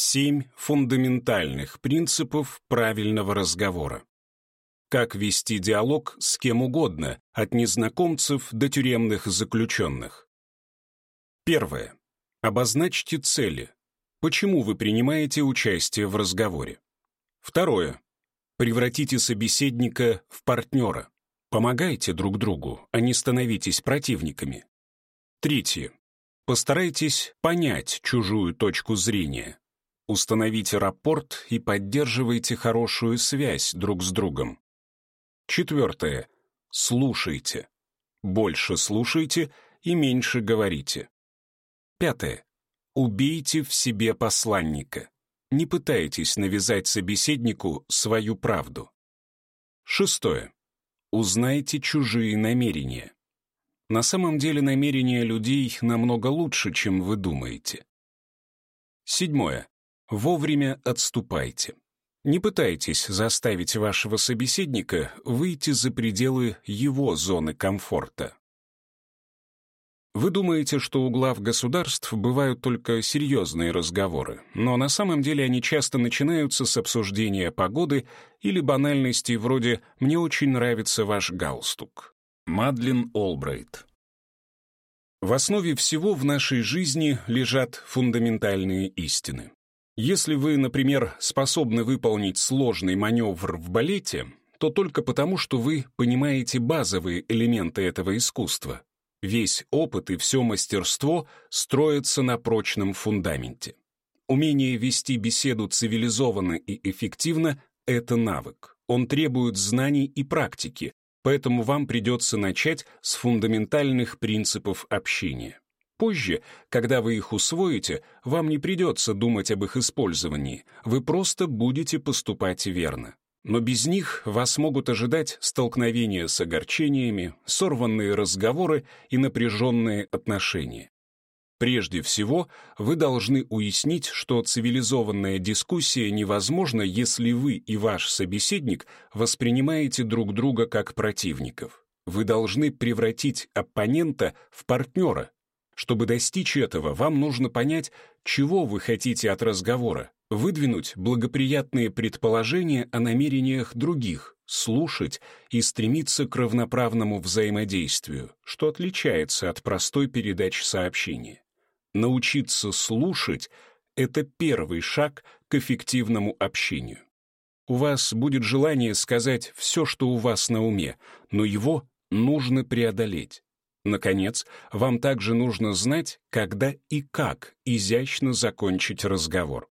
Семь фундаментальных принципов правильного разговора. Как вести диалог с кем угодно, от незнакомцев до тюремных заключенных. Первое. Обозначьте цели. Почему вы принимаете участие в разговоре? Второе. Превратите собеседника в партнера. Помогайте друг другу, а не становитесь противниками. Третье. Постарайтесь понять чужую точку зрения. Установите рапорт и поддерживайте хорошую связь друг с другом. Четвертое. Слушайте. Больше слушайте и меньше говорите. Пятое. Убейте в себе посланника. Не пытайтесь навязать собеседнику свою правду. Шестое. Узнайте чужие намерения. На самом деле намерения людей намного лучше, чем вы думаете. Седьмое. Вовремя отступайте. Не пытайтесь заставить вашего собеседника выйти за пределы его зоны комфорта. Вы думаете, что у глав государств бывают только серьезные разговоры, но на самом деле они часто начинаются с обсуждения погоды или банальностей вроде «мне очень нравится ваш галстук». Мадлен Олбрайт В основе всего в нашей жизни лежат фундаментальные истины. Если вы, например, способны выполнить сложный маневр в балете, то только потому, что вы понимаете базовые элементы этого искусства. Весь опыт и все мастерство строятся на прочном фундаменте. Умение вести беседу цивилизованно и эффективно — это навык. Он требует знаний и практики, поэтому вам придется начать с фундаментальных принципов общения. Позже, когда вы их усвоите, вам не придется думать об их использовании, вы просто будете поступать верно. Но без них вас могут ожидать столкновения с огорчениями, сорванные разговоры и напряженные отношения. Прежде всего, вы должны уяснить, что цивилизованная дискуссия невозможна, если вы и ваш собеседник воспринимаете друг друга как противников. Вы должны превратить оппонента в партнера, чтобы достичь этого, вам нужно понять, чего вы хотите от разговора, выдвинуть благоприятные предположения о намерениях других, слушать и стремиться к равноправному взаимодействию, что отличается от простой передачи сообщения. Научиться слушать — это первый шаг к эффективному общению. У вас будет желание сказать все, что у вас на уме, но его нужно преодолеть. Наконец, вам также нужно знать, когда и как изящно закончить разговор.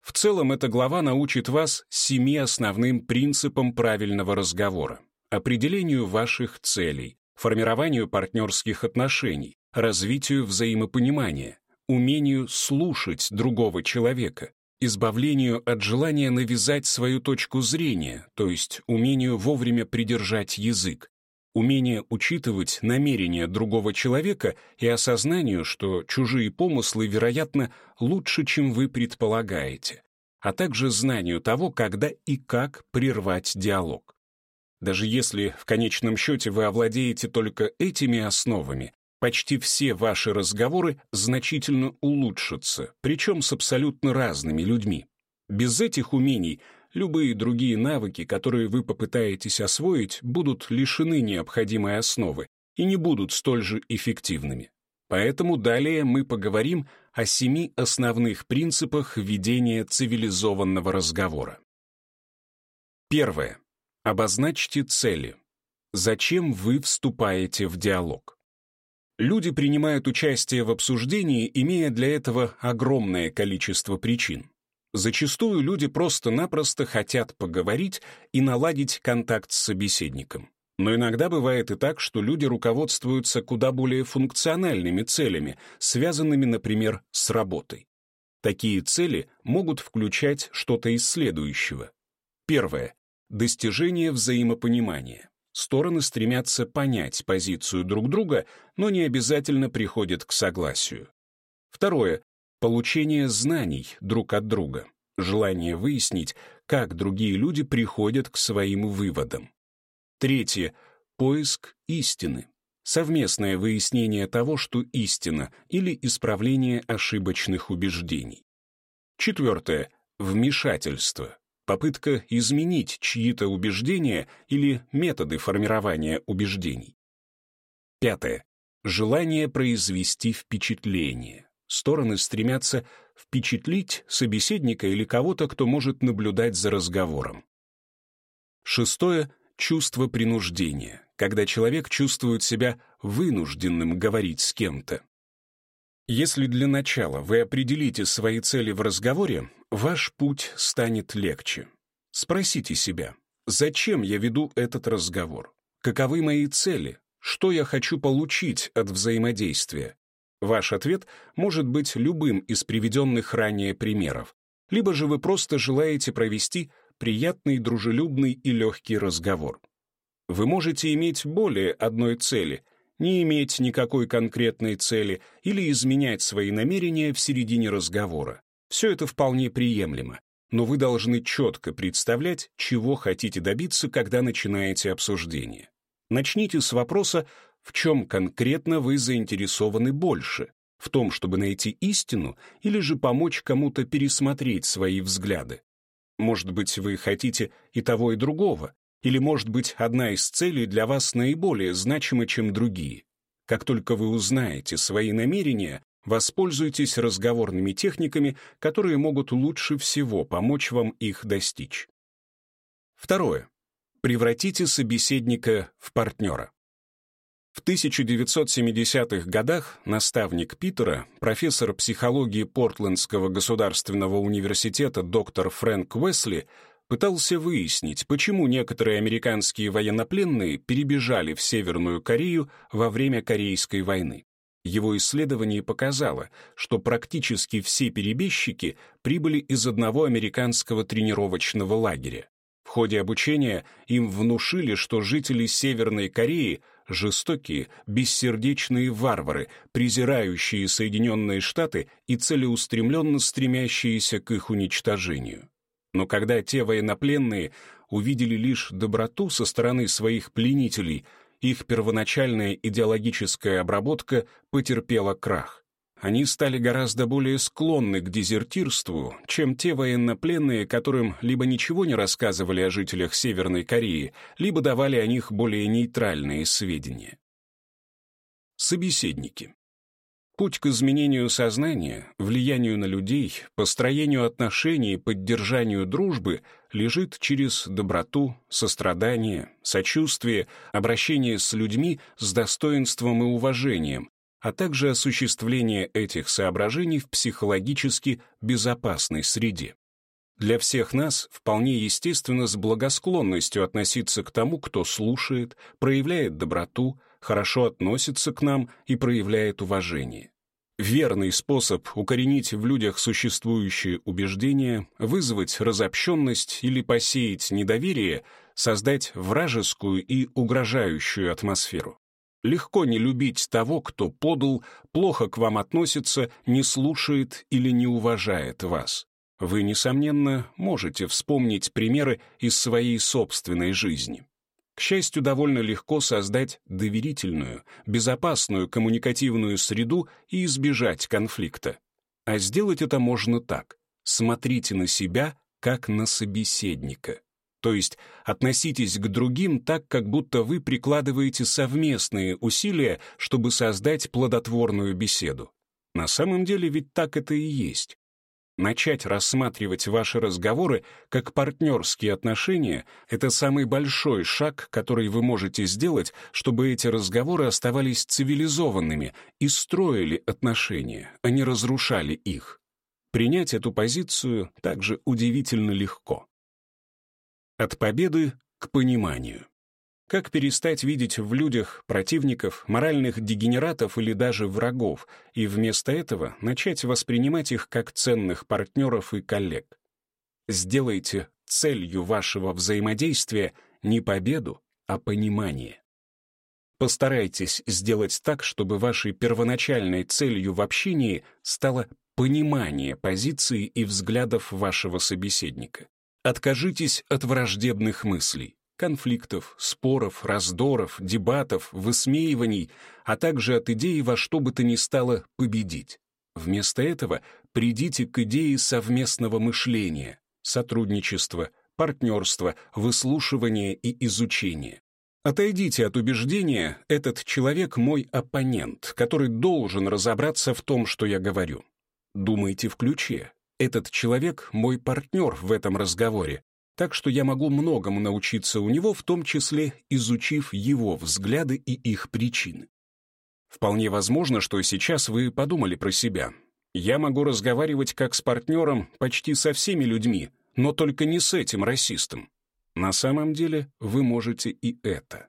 В целом, эта глава научит вас семи основным принципам правильного разговора, определению ваших целей, формированию партнерских отношений, развитию взаимопонимания, умению слушать другого человека, избавлению от желания навязать свою точку зрения, то есть умению вовремя придержать язык, умение учитывать намерения другого человека и осознанию, что чужие помыслы, вероятно, лучше, чем вы предполагаете, а также знанию того, когда и как прервать диалог. Даже если в конечном счете вы овладеете только этими основами, почти все ваши разговоры значительно улучшатся, причем с абсолютно разными людьми. Без этих умений – Любые другие навыки, которые вы попытаетесь освоить, будут лишены необходимой основы и не будут столь же эффективными. Поэтому далее мы поговорим о семи основных принципах ведения цивилизованного разговора. Первое. Обозначьте цели. Зачем вы вступаете в диалог? Люди принимают участие в обсуждении, имея для этого огромное количество причин. Зачастую люди просто-напросто хотят поговорить и наладить контакт с собеседником. Но иногда бывает и так, что люди руководствуются куда более функциональными целями, связанными, например, с работой. Такие цели могут включать что-то из следующего. Первое. Достижение взаимопонимания. Стороны стремятся понять позицию друг друга, но не обязательно приходят к согласию. Второе Получение знаний друг от друга, желание выяснить, как другие люди приходят к своим выводам. Третье — поиск истины. Совместное выяснение того, что истина, или исправление ошибочных убеждений. Четвертое. Вмешательство. Попытка изменить чьи-то убеждения или методы формирования убеждений. Пятое. Желание произвести впечатление. Стороны стремятся впечатлить собеседника или кого-то, кто может наблюдать за разговором. Шестое — чувство принуждения, когда человек чувствует себя вынужденным говорить с кем-то. Если для начала вы определите свои цели в разговоре, ваш путь станет легче. Спросите себя, зачем я веду этот разговор? Каковы мои цели? Что я хочу получить от взаимодействия? Ваш ответ может быть любым из приведенных ранее примеров, либо же вы просто желаете провести приятный, дружелюбный и легкий разговор. Вы можете иметь более одной цели, не иметь никакой конкретной цели или изменять свои намерения в середине разговора. Все это вполне приемлемо, но вы должны четко представлять, чего хотите добиться, когда начинаете обсуждение. Начните с вопроса в чем конкретно вы заинтересованы больше? В том, чтобы найти истину, или же помочь кому-то пересмотреть свои взгляды? Может быть, вы хотите и того, и другого? Или, может быть, одна из целей для вас наиболее значима, чем другие? Как только вы узнаете свои намерения, воспользуйтесь разговорными техниками, которые могут лучше всего помочь вам их достичь. Второе. Превратите собеседника в партнера. В 1970-х годах наставник Питера, профессор психологии Портлендского государственного университета доктор Фрэнк Уэсли, пытался выяснить, почему некоторые американские военнопленные перебежали в Северную Корею во время Корейской войны. Его исследование показало, что практически все перебежчики прибыли из одного американского тренировочного лагеря. В ходе обучения им внушили, что жители Северной Кореи жестокие, бессердечные варвары, презирающие Соединенные Штаты и целеустремленно стремящиеся к их уничтожению. Но когда те военнопленные увидели лишь доброту со стороны своих пленителей, их первоначальная идеологическая обработка потерпела крах они стали гораздо более склонны к дезертирству, чем те военнопленные, которым либо ничего не рассказывали о жителях Северной Кореи, либо давали о них более нейтральные сведения. Собеседники. Путь к изменению сознания, влиянию на людей, построению отношений, поддержанию дружбы лежит через доброту, сострадание, сочувствие, обращение с людьми с достоинством и уважением, а также осуществление этих соображений в психологически безопасной среде. Для всех нас вполне естественно с благосклонностью относиться к тому, кто слушает, проявляет доброту, хорошо относится к нам и проявляет уважение. Верный способ укоренить в людях существующие убеждения, вызвать разобщенность или посеять недоверие, создать вражескую и угрожающую атмосферу. Легко не любить того, кто подал, плохо к вам относится, не слушает или не уважает вас. Вы, несомненно, можете вспомнить примеры из своей собственной жизни. К счастью, довольно легко создать доверительную, безопасную коммуникативную среду и избежать конфликта. А сделать это можно так. Смотрите на себя, как на собеседника. То есть относитесь к другим так, как будто вы прикладываете совместные усилия, чтобы создать плодотворную беседу. На самом деле ведь так это и есть. Начать рассматривать ваши разговоры как партнерские отношения — это самый большой шаг, который вы можете сделать, чтобы эти разговоры оставались цивилизованными и строили отношения, а не разрушали их. Принять эту позицию также удивительно легко. От победы к пониманию. Как перестать видеть в людях противников, моральных дегенератов или даже врагов, и вместо этого начать воспринимать их как ценных партнеров и коллег? Сделайте целью вашего взаимодействия не победу, а понимание. Постарайтесь сделать так, чтобы вашей первоначальной целью в общении стало понимание позиции и взглядов вашего собеседника. Откажитесь от враждебных мыслей, конфликтов, споров, раздоров, дебатов, высмеиваний, а также от идеи во что бы то ни стало победить. Вместо этого придите к идее совместного мышления, сотрудничества, партнерства, выслушивания и изучения. Отойдите от убеждения, этот человек мой оппонент, который должен разобраться в том, что я говорю. Думайте в ключе. Этот человек мой партнер в этом разговоре, так что я могу многому научиться у него, в том числе изучив его взгляды и их причины. Вполне возможно, что сейчас вы подумали про себя. Я могу разговаривать как с партнером почти со всеми людьми, но только не с этим расистом. На самом деле вы можете и это.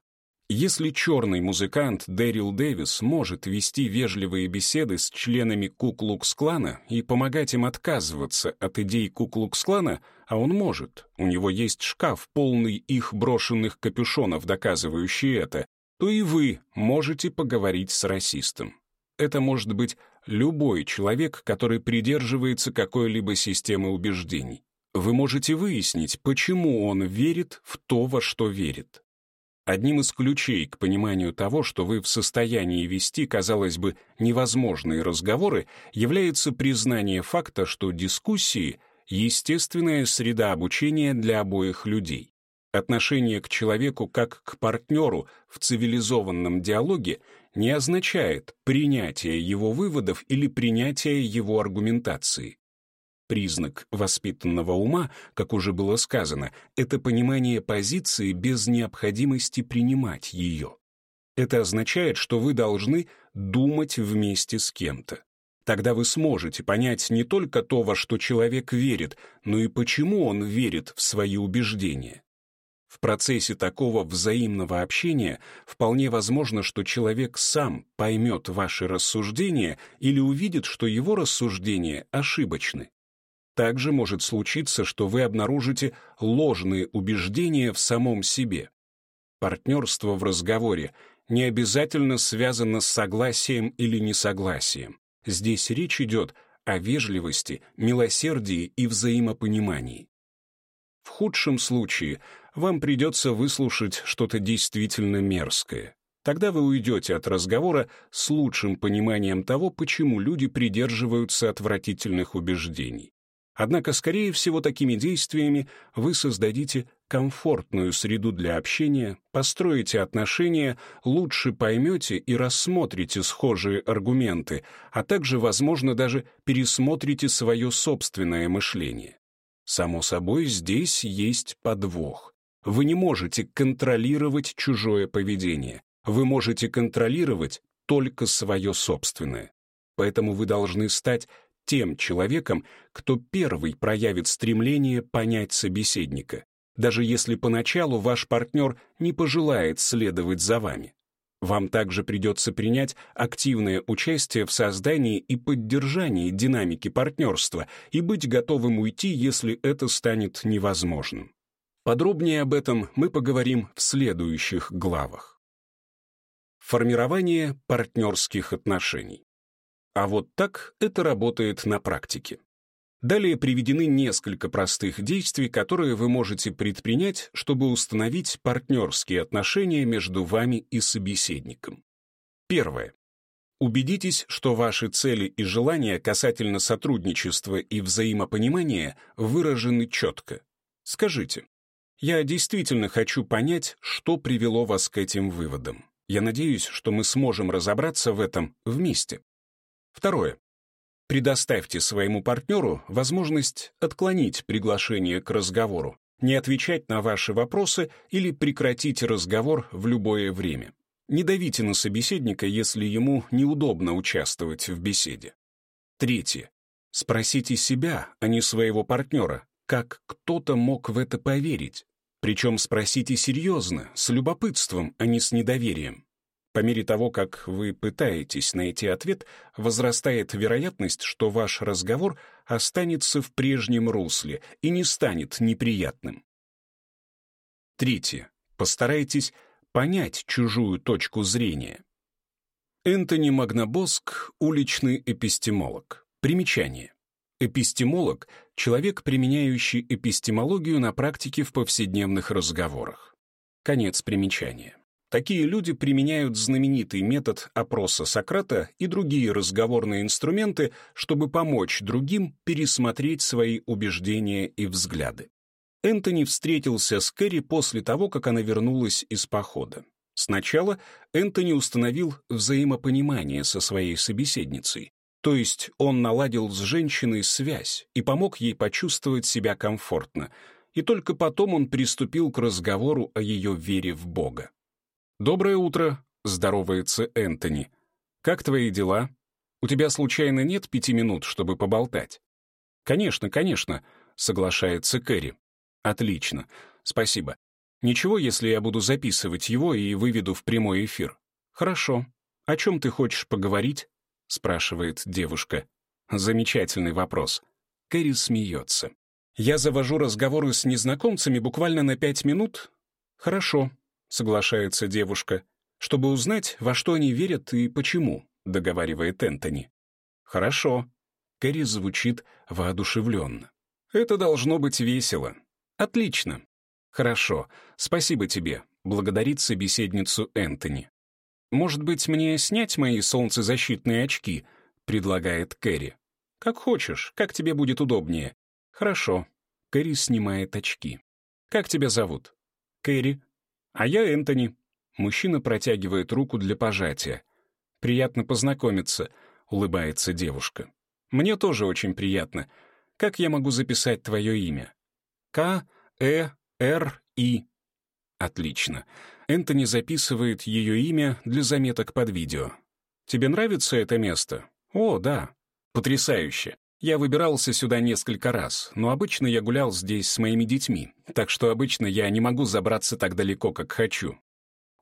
Если черный музыкант Дэрил Дэвис может вести вежливые беседы с членами Ку-Клукс-клана и помогать им отказываться от идей Ку-Клукс-клана, а он может, у него есть шкаф, полный их брошенных капюшонов, доказывающий это, то и вы можете поговорить с расистом. Это может быть любой человек, который придерживается какой-либо системы убеждений вы можете выяснить, почему он верит в то, во что верит. Одним из ключей к пониманию того, что вы в состоянии вести, казалось бы, невозможные разговоры, является признание факта, что дискуссии — естественная среда обучения для обоих людей. Отношение к человеку как к партнеру в цивилизованном диалоге не означает принятие его выводов или принятие его аргументации. Признак воспитанного ума, как уже было сказано, это понимание позиции без необходимости принимать ее. Это означает, что вы должны думать вместе с кем-то. Тогда вы сможете понять не только то, во что человек верит, но и почему он верит в свои убеждения. В процессе такого взаимного общения вполне возможно, что человек сам поймет ваши рассуждения или увидит, что его рассуждения ошибочны. Также может случиться, что вы обнаружите ложные убеждения в самом себе. Партнерство в разговоре не обязательно связано с согласием или несогласием. Здесь речь идет о вежливости, милосердии и взаимопонимании. В худшем случае вам придется выслушать что-то действительно мерзкое. Тогда вы уйдете от разговора с лучшим пониманием того, почему люди придерживаются отвратительных убеждений. Однако, скорее всего, такими действиями вы создадите комфортную среду для общения, построите отношения, лучше поймете и рассмотрите схожие аргументы, а также, возможно, даже пересмотрите свое собственное мышление. Само собой, здесь есть подвох. Вы не можете контролировать чужое поведение. Вы можете контролировать только свое собственное. Поэтому вы должны стать тем человеком, кто первый проявит стремление понять собеседника, даже если поначалу ваш партнер не пожелает следовать за вами. Вам также придется принять активное участие в создании и поддержании динамики партнерства и быть готовым уйти, если это станет невозможным. Подробнее об этом мы поговорим в следующих главах. Формирование партнерских отношений. А вот так это работает на практике. Далее приведены несколько простых действий, которые вы можете предпринять, чтобы установить партнерские отношения между вами и собеседником. Первое. Убедитесь, что ваши цели и желания касательно сотрудничества и взаимопонимания выражены четко. Скажите, я действительно хочу понять, что привело вас к этим выводам. Я надеюсь, что мы сможем разобраться в этом вместе. Второе. Предоставьте своему партнеру возможность отклонить приглашение к разговору, не отвечать на ваши вопросы или прекратить разговор в любое время. Не давите на собеседника, если ему неудобно участвовать в беседе. Третье. Спросите себя, а не своего партнера, как кто-то мог в это поверить. Причем спросите серьезно, с любопытством, а не с недоверием. По мере того, как вы пытаетесь найти ответ, возрастает вероятность, что ваш разговор останется в прежнем русле и не станет неприятным. Третье. Постарайтесь понять чужую точку зрения. Энтони Магнабоск — уличный эпистемолог. Примечание. Эпистемолог — человек, применяющий эпистемологию на практике в повседневных разговорах. Конец примечания. Такие люди применяют знаменитый метод опроса Сократа и другие разговорные инструменты, чтобы помочь другим пересмотреть свои убеждения и взгляды. Энтони встретился с Кэрри после того, как она вернулась из похода. Сначала Энтони установил взаимопонимание со своей собеседницей, то есть он наладил с женщиной связь и помог ей почувствовать себя комфортно, и только потом он приступил к разговору о ее вере в Бога. «Доброе утро», — здоровается Энтони. «Как твои дела? У тебя случайно нет пяти минут, чтобы поболтать?» «Конечно, конечно», — соглашается Кэрри. «Отлично. Спасибо. Ничего, если я буду записывать его и выведу в прямой эфир?» «Хорошо. О чем ты хочешь поговорить?» — спрашивает девушка. Замечательный вопрос. Кэрри смеется. «Я завожу разговоры с незнакомцами буквально на пять минут?» «Хорошо соглашается девушка, чтобы узнать, во что они верят и почему, договаривает Энтони. Хорошо. Кэрри звучит воодушевленно. Это должно быть весело. Отлично. Хорошо. Спасибо тебе, благодарит собеседницу Энтони. Может быть, мне снять мои солнцезащитные очки, предлагает Кэрри. Как хочешь, как тебе будет удобнее. Хорошо. Кэрри снимает очки. Как тебя зовут? Кэрри, «А я Энтони». Мужчина протягивает руку для пожатия. «Приятно познакомиться», — улыбается девушка. «Мне тоже очень приятно. Как я могу записать твое имя?» «К-Э-Р-И». Отлично. Энтони записывает ее имя для заметок под видео. «Тебе нравится это место?» «О, да. Потрясающе. Я выбирался сюда несколько раз, но обычно я гулял здесь с моими детьми, так что обычно я не могу забраться так далеко, как хочу.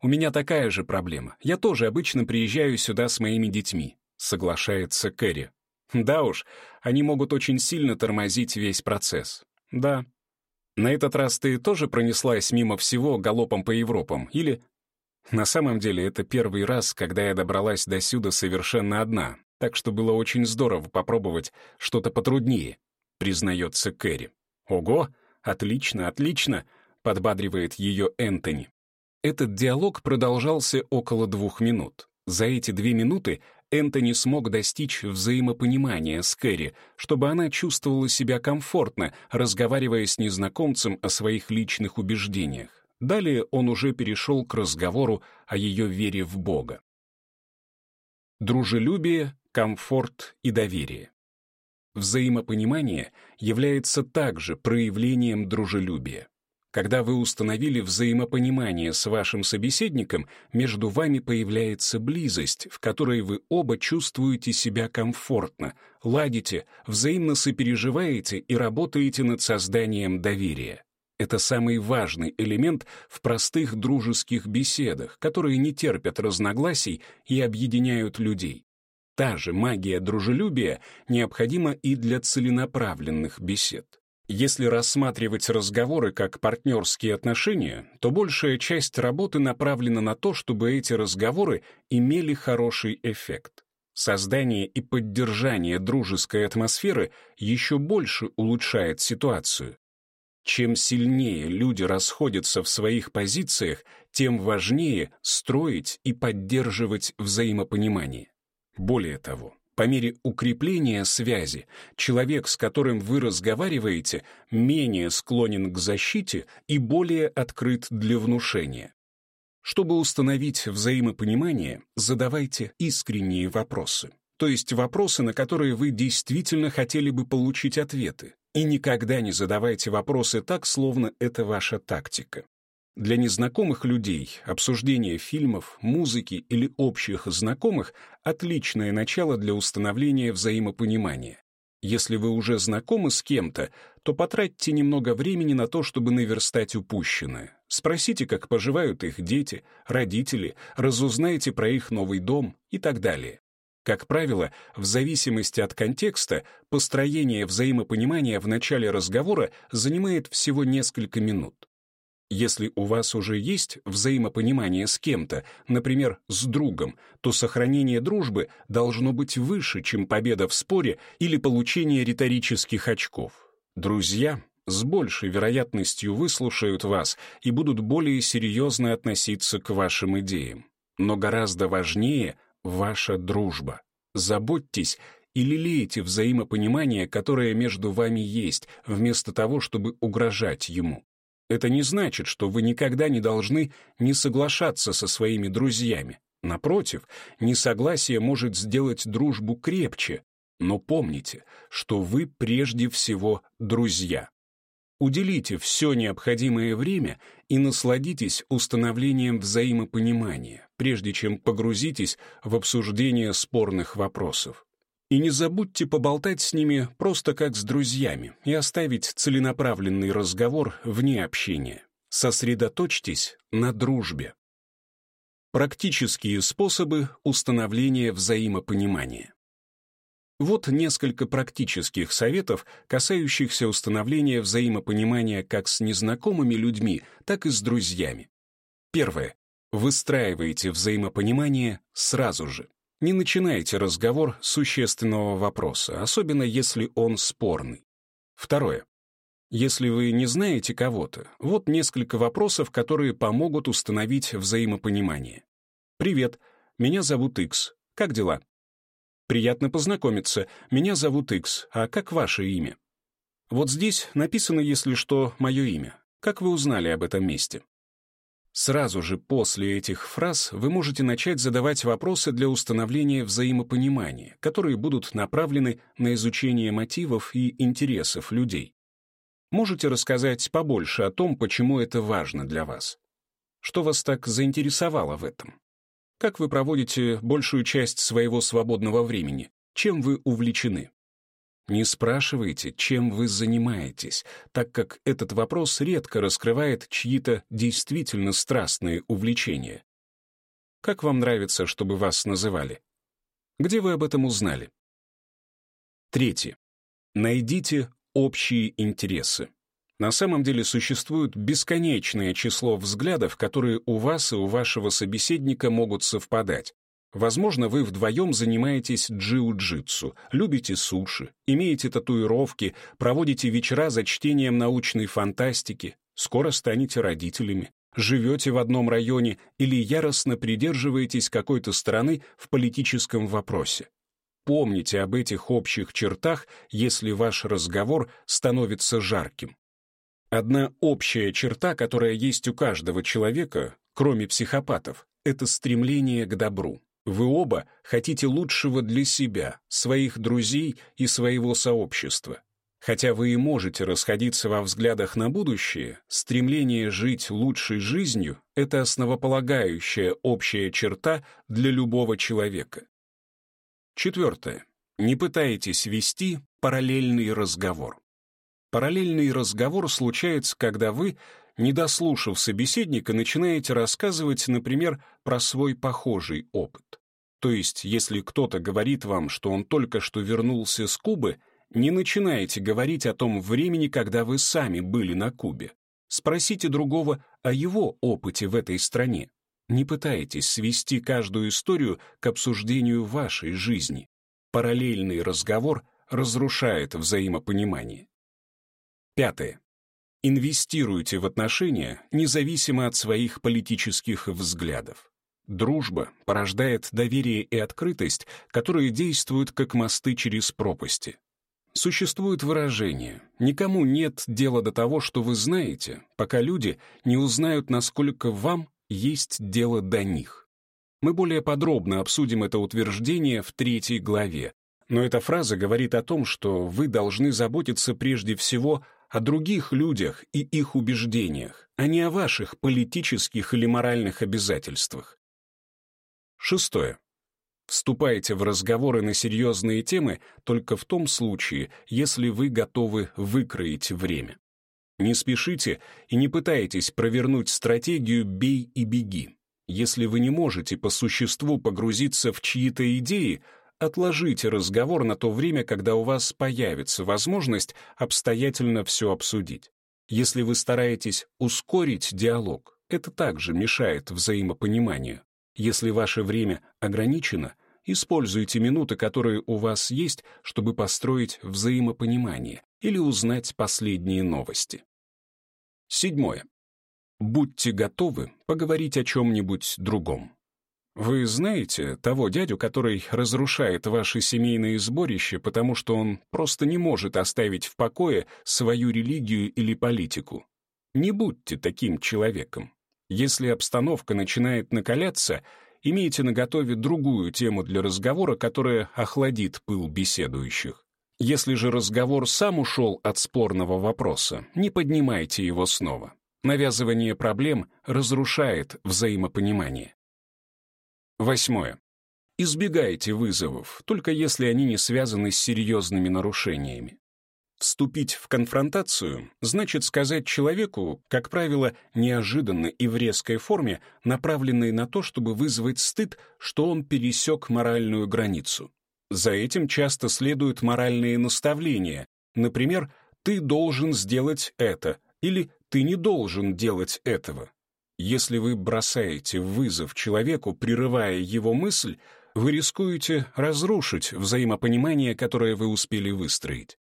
У меня такая же проблема. Я тоже обычно приезжаю сюда с моими детьми, соглашается Кэрри. Да уж, они могут очень сильно тормозить весь процесс. Да. На этот раз ты тоже пронеслась мимо всего галопом по Европам, или... На самом деле, это первый раз, когда я добралась до сюда совершенно одна, так что было очень здорово попробовать что-то потруднее, признается Кэрри. Ого, отлично, отлично, подбадривает ее Энтони. Этот диалог продолжался около двух минут. За эти две минуты Энтони смог достичь взаимопонимания с Кэрри, чтобы она чувствовала себя комфортно, разговаривая с незнакомцем о своих личных убеждениях. Далее он уже перешел к разговору о ее вере в Бога. Дружелюбие комфорт и доверие. Взаимопонимание является также проявлением дружелюбия. Когда вы установили взаимопонимание с вашим собеседником, между вами появляется близость, в которой вы оба чувствуете себя комфортно, ладите, взаимно сопереживаете и работаете над созданием доверия. Это самый важный элемент в простых дружеских беседах, которые не терпят разногласий и объединяют людей. Та же магия дружелюбия необходима и для целенаправленных бесед. Если рассматривать разговоры как партнерские отношения, то большая часть работы направлена на то, чтобы эти разговоры имели хороший эффект. Создание и поддержание дружеской атмосферы еще больше улучшает ситуацию. Чем сильнее люди расходятся в своих позициях, тем важнее строить и поддерживать взаимопонимание. Более того, по мере укрепления связи, человек, с которым вы разговариваете, менее склонен к защите и более открыт для внушения. Чтобы установить взаимопонимание, задавайте искренние вопросы. То есть вопросы, на которые вы действительно хотели бы получить ответы. И никогда не задавайте вопросы так, словно это ваша тактика. Для незнакомых людей обсуждение фильмов, музыки или общих знакомых — отличное начало для установления взаимопонимания. Если вы уже знакомы с кем-то, то потратьте немного времени на то, чтобы наверстать упущенное. Спросите, как поживают их дети, родители, разузнайте про их новый дом и так далее. Как правило, в зависимости от контекста, построение взаимопонимания в начале разговора занимает всего несколько минут. Если у вас уже есть взаимопонимание с кем-то, например, с другом, то сохранение дружбы должно быть выше, чем победа в споре или получение риторических очков. Друзья с большей вероятностью выслушают вас и будут более серьезно относиться к вашим идеям. Но гораздо важнее ваша дружба. Заботьтесь и лелейте взаимопонимание, которое между вами есть, вместо того, чтобы угрожать ему. Это не значит, что вы никогда не должны не соглашаться со своими друзьями. Напротив, несогласие может сделать дружбу крепче, но помните, что вы прежде всего друзья. Уделите все необходимое время и насладитесь установлением взаимопонимания, прежде чем погрузитесь в обсуждение спорных вопросов. И не забудьте поболтать с ними просто как с друзьями и оставить целенаправленный разговор вне общения. Сосредоточьтесь на дружбе. Практические способы установления взаимопонимания. Вот несколько практических советов, касающихся установления взаимопонимания как с незнакомыми людьми, так и с друзьями. Первое. Выстраивайте взаимопонимание сразу же. Не начинайте разговор с существенного вопроса, особенно если он спорный. Второе. Если вы не знаете кого-то, вот несколько вопросов, которые помогут установить взаимопонимание. «Привет, меня зовут Икс. Как дела?» Приятно познакомиться. Меня зовут Икс. А как ваше имя? Вот здесь написано, если что, мое имя. Как вы узнали об этом месте? Сразу же после этих фраз вы можете начать задавать вопросы для установления взаимопонимания, которые будут направлены на изучение мотивов и интересов людей. Можете рассказать побольше о том, почему это важно для вас? Что вас так заинтересовало в этом? Как вы проводите большую часть своего свободного времени? Чем вы увлечены? Не спрашивайте, чем вы занимаетесь, так как этот вопрос редко раскрывает чьи-то действительно страстные увлечения. Как вам нравится, чтобы вас называли? Где вы об этом узнали? Третье. Найдите общие интересы. На самом деле существует бесконечное число взглядов, которые у вас и у вашего собеседника могут совпадать. Возможно, вы вдвоем занимаетесь джиу-джитсу, любите суши, имеете татуировки, проводите вечера за чтением научной фантастики, скоро станете родителями, живете в одном районе или яростно придерживаетесь какой-то стороны в политическом вопросе. Помните об этих общих чертах, если ваш разговор становится жарким. Одна общая черта, которая есть у каждого человека, кроме психопатов, это стремление к добру. Вы оба хотите лучшего для себя, своих друзей и своего сообщества. Хотя вы и можете расходиться во взглядах на будущее, стремление жить лучшей жизнью — это основополагающая общая черта для любого человека. Четвертое. Не пытайтесь вести параллельный разговор. Параллельный разговор случается, когда вы, не дослушав собеседника, начинаете рассказывать, например, про свой похожий опыт. То есть, если кто-то говорит вам, что он только что вернулся с Кубы, не начинайте говорить о том времени, когда вы сами были на Кубе. Спросите другого о его опыте в этой стране. Не пытайтесь свести каждую историю к обсуждению вашей жизни. Параллельный разговор разрушает взаимопонимание. Пятое. Инвестируйте в отношения независимо от своих политических взглядов. Дружба порождает доверие и открытость, которые действуют как мосты через пропасти. Существует выражение «никому нет дела до того, что вы знаете, пока люди не узнают, насколько вам есть дело до них». Мы более подробно обсудим это утверждение в третьей главе, но эта фраза говорит о том, что вы должны заботиться прежде всего о других людях и их убеждениях, а не о ваших политических или моральных обязательствах. Шестое. Вступайте в разговоры на серьезные темы только в том случае, если вы готовы выкроить время. Не спешите и не пытайтесь провернуть стратегию «бей и беги». Если вы не можете по существу погрузиться в чьи-то идеи, Отложите разговор на то время, когда у вас появится возможность обстоятельно все обсудить. Если вы стараетесь ускорить диалог, это также мешает взаимопониманию. Если ваше время ограничено, используйте минуты, которые у вас есть, чтобы построить взаимопонимание, или узнать последние новости. Седьмое. Будьте готовы поговорить о чем-нибудь другом. Вы знаете того дядю, который разрушает ваши семейные сборища, потому что он просто не может оставить в покое свою религию или политику? Не будьте таким человеком. Если обстановка начинает накаляться, имейте наготове другую тему для разговора, которая охладит пыл беседующих. Если же разговор сам ушел от спорного вопроса, не поднимайте его снова. Навязывание проблем разрушает взаимопонимание. Восьмое. Избегайте вызовов, только если они не связаны с серьезными нарушениями. Вступить в конфронтацию значит сказать человеку, как правило, неожиданно и в резкой форме, направленной на то, чтобы вызвать стыд, что он пересек моральную границу. За этим часто следуют моральные наставления, например, «ты должен сделать это» или «ты не должен делать этого». Если вы бросаете вызов человеку, прерывая его мысль, вы рискуете разрушить взаимопонимание, которое вы успели выстроить.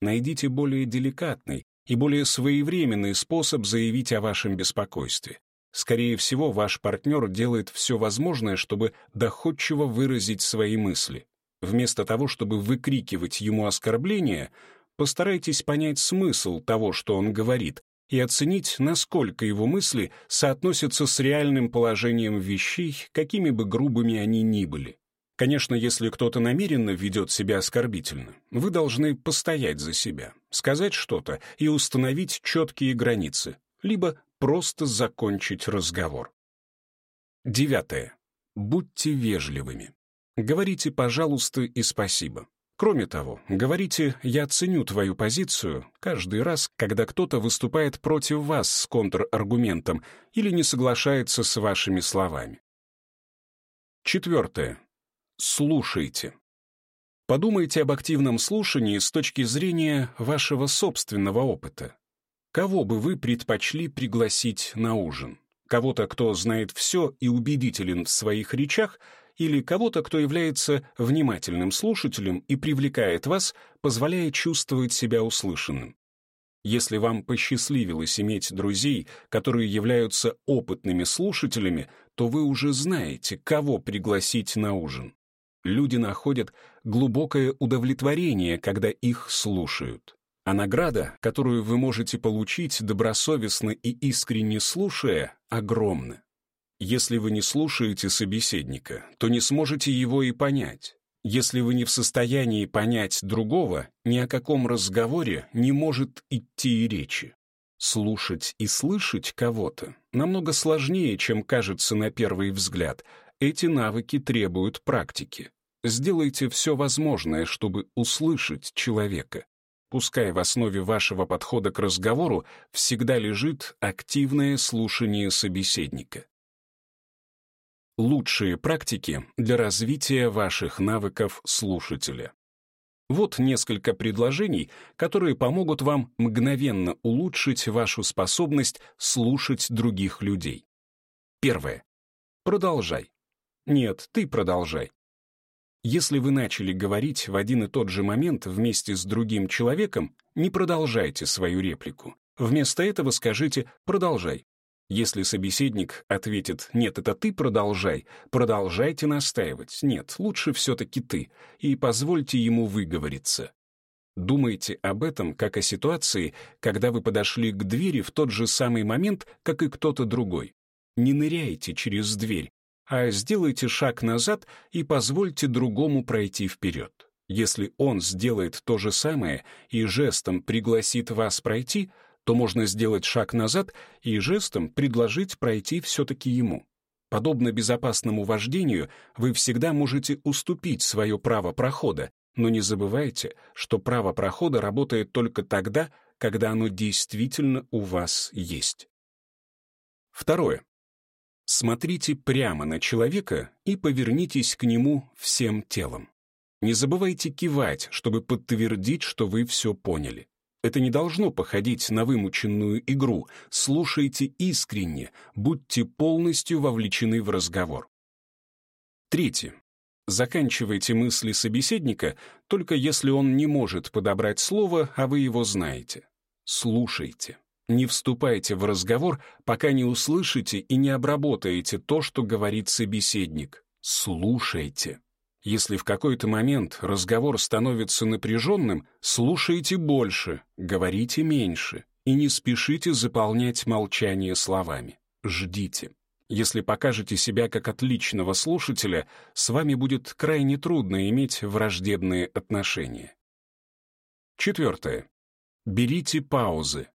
Найдите более деликатный и более своевременный способ заявить о вашем беспокойстве. Скорее всего, ваш партнер делает все возможное, чтобы доходчиво выразить свои мысли. Вместо того, чтобы выкрикивать ему оскорбления, постарайтесь понять смысл того, что он говорит, и оценить, насколько его мысли соотносятся с реальным положением вещей, какими бы грубыми они ни были. Конечно, если кто-то намеренно ведет себя оскорбительно, вы должны постоять за себя, сказать что-то и установить четкие границы, либо просто закончить разговор. Девятое. Будьте вежливыми. Говорите «пожалуйста» и «спасибо». Кроме того, говорите «я ценю твою позицию» каждый раз, когда кто-то выступает против вас с контраргументом или не соглашается с вашими словами. Четвертое. Слушайте. Подумайте об активном слушании с точки зрения вашего собственного опыта. Кого бы вы предпочли пригласить на ужин? Кого-то, кто знает все и убедителен в своих речах — или кого-то, кто является внимательным слушателем и привлекает вас, позволяя чувствовать себя услышанным. Если вам посчастливилось иметь друзей, которые являются опытными слушателями, то вы уже знаете, кого пригласить на ужин. Люди находят глубокое удовлетворение, когда их слушают. А награда, которую вы можете получить, добросовестно и искренне слушая, огромна. Если вы не слушаете собеседника, то не сможете его и понять. Если вы не в состоянии понять другого, ни о каком разговоре не может идти и речи. Слушать и слышать кого-то намного сложнее, чем кажется на первый взгляд. Эти навыки требуют практики. Сделайте все возможное, чтобы услышать человека. Пускай в основе вашего подхода к разговору всегда лежит активное слушание собеседника лучшие практики для развития ваших навыков слушателя. Вот несколько предложений, которые помогут вам мгновенно улучшить вашу способность слушать других людей. Первое. Продолжай. Нет, ты продолжай. Если вы начали говорить в один и тот же момент вместе с другим человеком, не продолжайте свою реплику. Вместо этого скажите «продолжай». Если собеседник ответит «нет, это ты продолжай», продолжайте настаивать «нет, лучше все-таки ты» и позвольте ему выговориться. Думайте об этом как о ситуации, когда вы подошли к двери в тот же самый момент, как и кто-то другой. Не ныряйте через дверь, а сделайте шаг назад и позвольте другому пройти вперед. Если он сделает то же самое и жестом пригласит вас пройти — то можно сделать шаг назад и жестом предложить пройти все-таки ему. Подобно безопасному вождению, вы всегда можете уступить свое право прохода, но не забывайте, что право прохода работает только тогда, когда оно действительно у вас есть. Второе. Смотрите прямо на человека и повернитесь к нему всем телом. Не забывайте кивать, чтобы подтвердить, что вы все поняли. Это не должно походить на вымученную игру. Слушайте искренне, будьте полностью вовлечены в разговор. Третье. Заканчивайте мысли собеседника только если он не может подобрать слово, а вы его знаете. Слушайте. Не вступайте в разговор, пока не услышите и не обработаете то, что говорит собеседник. Слушайте. Если в какой-то момент разговор становится напряженным, слушайте больше, говорите меньше и не спешите заполнять молчание словами. Ждите. Если покажете себя как отличного слушателя, с вами будет крайне трудно иметь враждебные отношения. Четвертое. Берите паузы.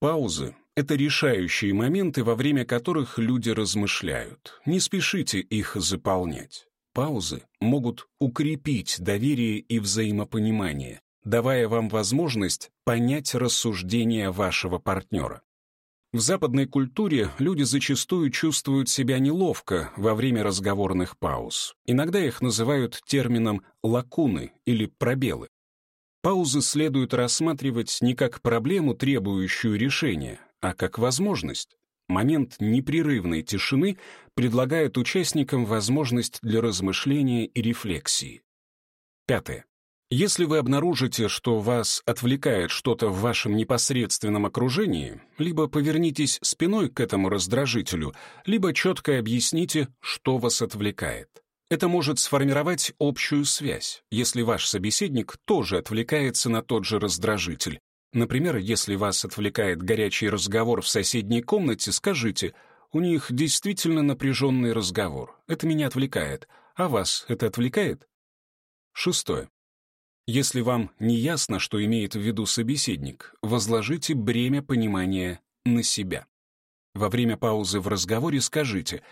Паузы — это решающие моменты, во время которых люди размышляют. Не спешите их заполнять. Паузы могут укрепить доверие и взаимопонимание, давая вам возможность понять рассуждения вашего партнера. В западной культуре люди зачастую чувствуют себя неловко во время разговорных пауз. Иногда их называют термином «лакуны» или «пробелы». Паузы следует рассматривать не как проблему, требующую решения, а как возможность. Момент непрерывной тишины предлагает участникам возможность для размышления и рефлексии. Пятое. Если вы обнаружите, что вас отвлекает что-то в вашем непосредственном окружении, либо повернитесь спиной к этому раздражителю, либо четко объясните, что вас отвлекает. Это может сформировать общую связь, если ваш собеседник тоже отвлекается на тот же раздражитель, Например, если вас отвлекает горячий разговор в соседней комнате, скажите, у них действительно напряженный разговор. Это меня отвлекает. А вас это отвлекает? Шестое. Если вам не ясно, что имеет в виду собеседник, возложите бремя понимания на себя. Во время паузы в разговоре скажите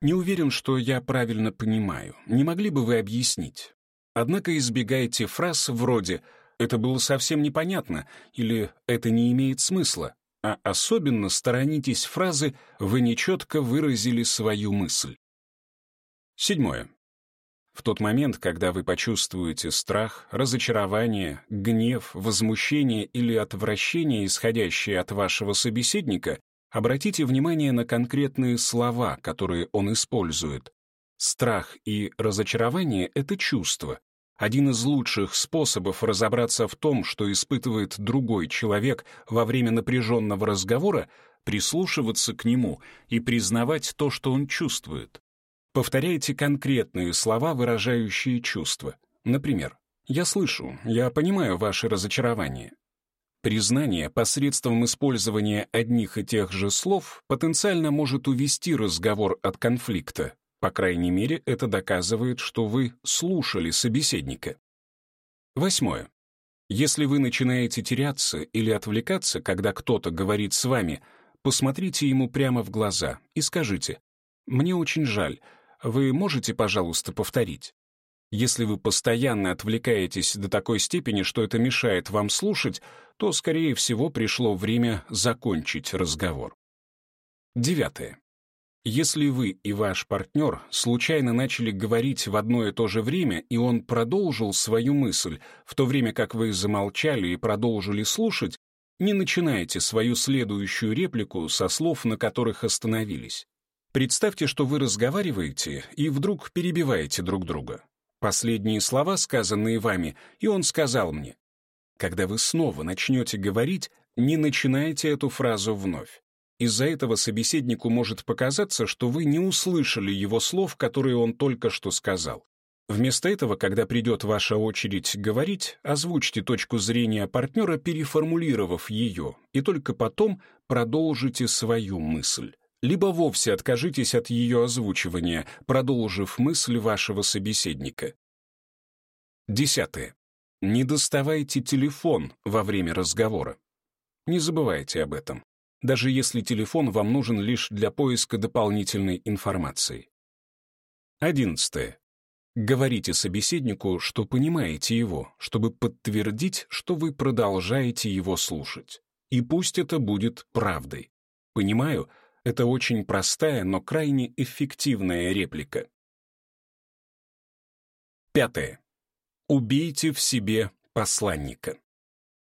«Не уверен, что я правильно понимаю. Не могли бы вы объяснить?» Однако избегайте фраз вроде это было совсем непонятно или это не имеет смысла, а особенно сторонитесь фразы «вы нечетко выразили свою мысль». Седьмое. В тот момент, когда вы почувствуете страх, разочарование, гнев, возмущение или отвращение, исходящее от вашего собеседника, обратите внимание на конкретные слова, которые он использует. Страх и разочарование — это чувства, один из лучших способов разобраться в том, что испытывает другой человек во время напряженного разговора, прислушиваться к нему и признавать то, что он чувствует. Повторяйте конкретные слова, выражающие чувства. Например, «Я слышу, я понимаю ваше разочарование». Признание посредством использования одних и тех же слов потенциально может увести разговор от конфликта, по крайней мере, это доказывает, что вы слушали собеседника. Восьмое. Если вы начинаете теряться или отвлекаться, когда кто-то говорит с вами, посмотрите ему прямо в глаза и скажите «Мне очень жаль, вы можете, пожалуйста, повторить?» Если вы постоянно отвлекаетесь до такой степени, что это мешает вам слушать, то, скорее всего, пришло время закончить разговор. Девятое. Если вы и ваш партнер случайно начали говорить в одно и то же время, и он продолжил свою мысль, в то время как вы замолчали и продолжили слушать, не начинайте свою следующую реплику со слов, на которых остановились. Представьте, что вы разговариваете и вдруг перебиваете друг друга. Последние слова, сказанные вами, и он сказал мне. Когда вы снова начнете говорить, не начинайте эту фразу вновь. Из-за этого собеседнику может показаться, что вы не услышали его слов, которые он только что сказал. Вместо этого, когда придет ваша очередь говорить, озвучьте точку зрения партнера, переформулировав ее, и только потом продолжите свою мысль. Либо вовсе откажитесь от ее озвучивания, продолжив мысль вашего собеседника. Десятое. Не доставайте телефон во время разговора. Не забывайте об этом даже если телефон вам нужен лишь для поиска дополнительной информации. Одиннадцатое. Говорите собеседнику, что понимаете его, чтобы подтвердить, что вы продолжаете его слушать. И пусть это будет правдой. Понимаю, это очень простая, но крайне эффективная реплика. Пятое. Убейте в себе посланника.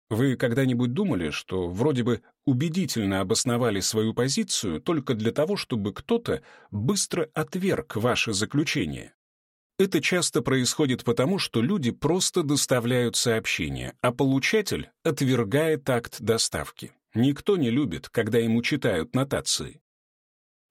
Вы когда-нибудь думали, что вроде бы убедительно обосновали свою позицию только для того, чтобы кто-то быстро отверг ваше заключение? Это часто происходит потому, что люди просто доставляют сообщение, а получатель отвергает акт доставки. Никто не любит, когда ему читают нотации.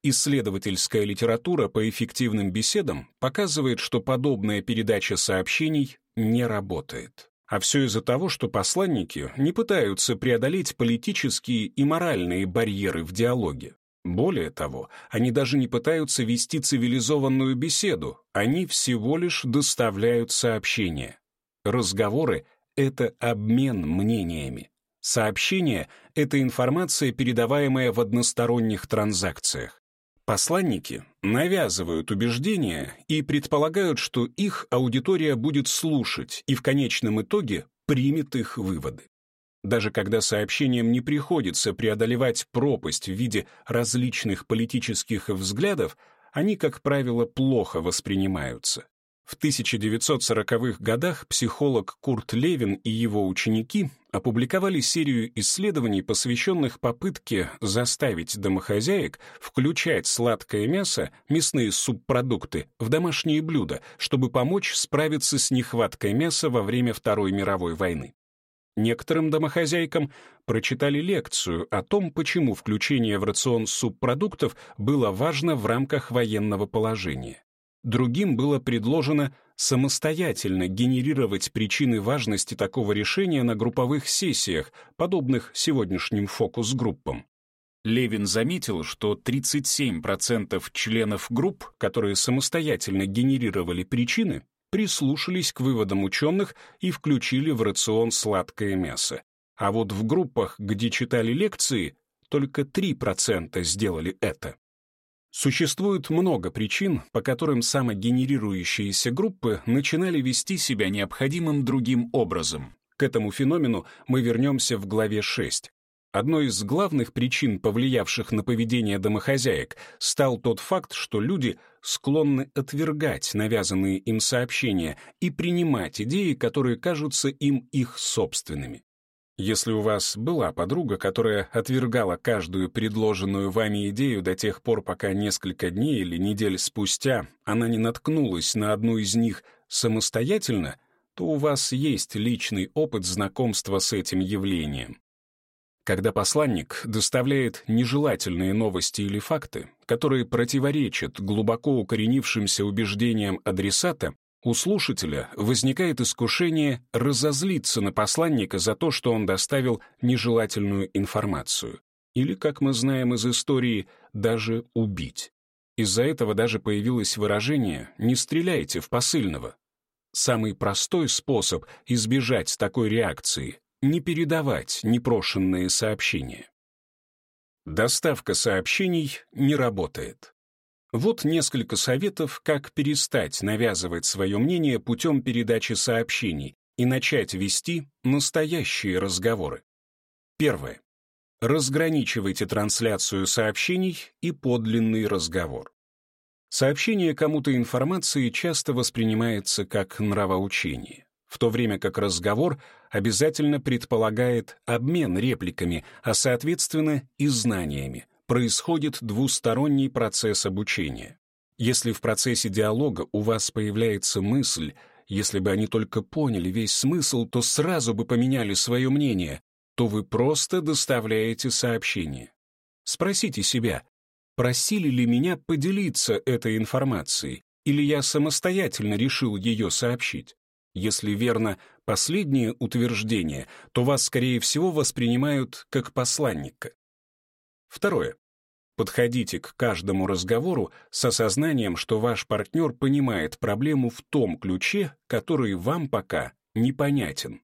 Исследовательская литература по эффективным беседам показывает, что подобная передача сообщений не работает. А все из-за того, что посланники не пытаются преодолеть политические и моральные барьеры в диалоге. Более того, они даже не пытаются вести цивилизованную беседу, они всего лишь доставляют сообщения. Разговоры — это обмен мнениями. Сообщение — это информация, передаваемая в односторонних транзакциях. Посланники навязывают убеждения и предполагают, что их аудитория будет слушать и в конечном итоге примет их выводы. Даже когда сообщениям не приходится преодолевать пропасть в виде различных политических взглядов, они, как правило, плохо воспринимаются. В 1940-х годах психолог Курт Левин и его ученики опубликовали серию исследований, посвященных попытке заставить домохозяек включать сладкое мясо, мясные субпродукты, в домашние блюда, чтобы помочь справиться с нехваткой мяса во время Второй мировой войны. Некоторым домохозяйкам прочитали лекцию о том, почему включение в рацион субпродуктов было важно в рамках военного положения. Другим было предложено самостоятельно генерировать причины важности такого решения на групповых сессиях, подобных сегодняшним фокус-группам. Левин заметил, что 37% членов групп, которые самостоятельно генерировали причины, прислушались к выводам ученых и включили в рацион сладкое мясо. А вот в группах, где читали лекции, только 3% сделали это. Существует много причин, по которым самогенерирующиеся группы начинали вести себя необходимым другим образом. К этому феномену мы вернемся в главе 6. Одной из главных причин, повлиявших на поведение домохозяек, стал тот факт, что люди склонны отвергать навязанные им сообщения и принимать идеи, которые кажутся им их собственными. Если у вас была подруга, которая отвергала каждую предложенную вами идею до тех пор, пока несколько дней или недель спустя она не наткнулась на одну из них самостоятельно, то у вас есть личный опыт знакомства с этим явлением. Когда посланник доставляет нежелательные новости или факты, которые противоречат глубоко укоренившимся убеждениям адресата, у слушателя возникает искушение разозлиться на посланника за то, что он доставил нежелательную информацию. Или, как мы знаем из истории, даже убить. Из-за этого даже появилось выражение «не стреляйте в посыльного». Самый простой способ избежать такой реакции — не передавать непрошенные сообщения. Доставка сообщений не работает. Вот несколько советов, как перестать навязывать свое мнение путем передачи сообщений и начать вести настоящие разговоры. Первое. Разграничивайте трансляцию сообщений и подлинный разговор. Сообщение кому-то информации часто воспринимается как нравоучение, в то время как разговор обязательно предполагает обмен репликами, а соответственно и знаниями, происходит двусторонний процесс обучения. Если в процессе диалога у вас появляется мысль, если бы они только поняли весь смысл, то сразу бы поменяли свое мнение, то вы просто доставляете сообщение. Спросите себя, просили ли меня поделиться этой информацией, или я самостоятельно решил ее сообщить? Если верно последнее утверждение, то вас, скорее всего, воспринимают как посланника. Второе. Подходите к каждому разговору с осознанием, что ваш партнер понимает проблему в том ключе, который вам пока непонятен.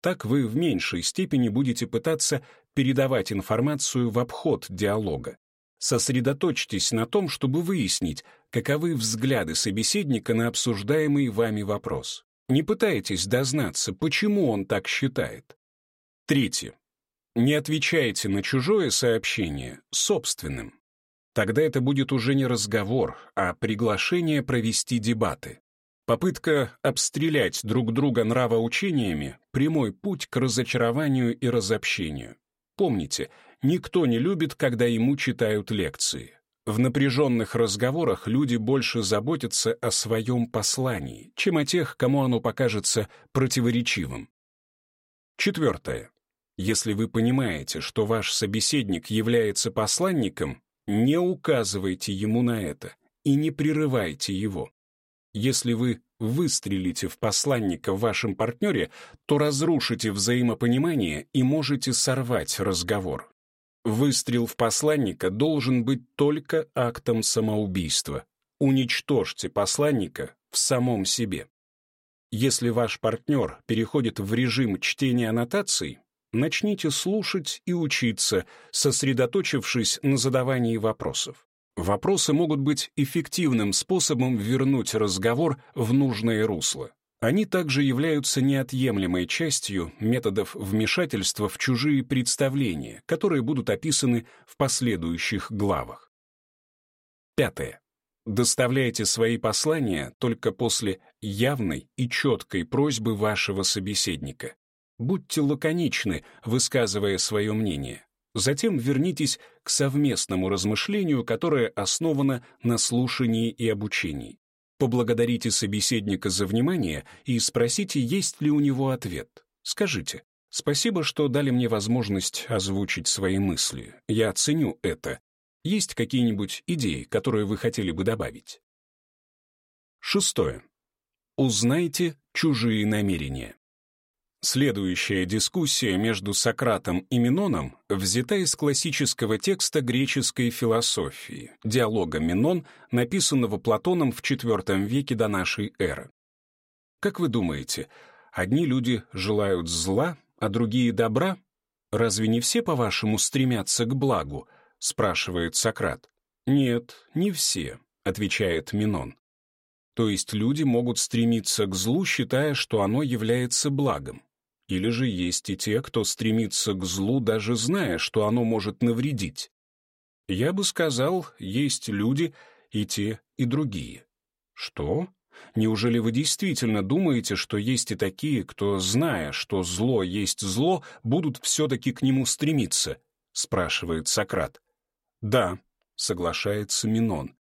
Так вы в меньшей степени будете пытаться передавать информацию в обход диалога. Сосредоточьтесь на том, чтобы выяснить, каковы взгляды собеседника на обсуждаемый вами вопрос. Не пытайтесь дознаться, почему он так считает. Третье. Не отвечайте на чужое сообщение собственным. Тогда это будет уже не разговор, а приглашение провести дебаты. Попытка обстрелять друг друга нравоучениями — прямой путь к разочарованию и разобщению. Помните, никто не любит, когда ему читают лекции. В напряженных разговорах люди больше заботятся о своем послании, чем о тех, кому оно покажется противоречивым. Четвертое. Если вы понимаете, что ваш собеседник является посланником, не указывайте ему на это и не прерывайте его. Если вы выстрелите в посланника в вашем партнере, то разрушите взаимопонимание и можете сорвать разговор. Выстрел в посланника должен быть только актом самоубийства. Уничтожьте посланника в самом себе. Если ваш партнер переходит в режим чтения аннотаций, начните слушать и учиться, сосредоточившись на задавании вопросов. Вопросы могут быть эффективным способом вернуть разговор в нужное русло. Они также являются неотъемлемой частью методов вмешательства в чужие представления, которые будут описаны в последующих главах. Пятое. Доставляйте свои послания только после явной и четкой просьбы вашего собеседника. Будьте лаконичны, высказывая свое мнение. Затем вернитесь к совместному размышлению, которое основано на слушании и обучении. Поблагодарите собеседника за внимание и спросите, есть ли у него ответ. Скажите, спасибо, что дали мне возможность озвучить свои мысли. Я ценю это. Есть какие-нибудь идеи, которые вы хотели бы добавить? Шестое. Узнайте чужие намерения. Следующая дискуссия между Сократом и Миноном взята из классического текста греческой философии, диалога Минон, написанного Платоном в IV веке до нашей эры. Как вы думаете, одни люди желают зла, а другие добра? Разве не все, по-вашему, стремятся к благу? спрашивает Сократ. Нет, не все, отвечает Минон. То есть люди могут стремиться к злу, считая, что оно является благом. Или же есть и те, кто стремится к злу, даже зная, что оно может навредить. Я бы сказал, есть люди и те, и другие. Что? Неужели вы действительно думаете, что есть и такие, кто, зная, что зло есть зло, будут все-таки к нему стремиться? Спрашивает Сократ. Да, соглашается Минон.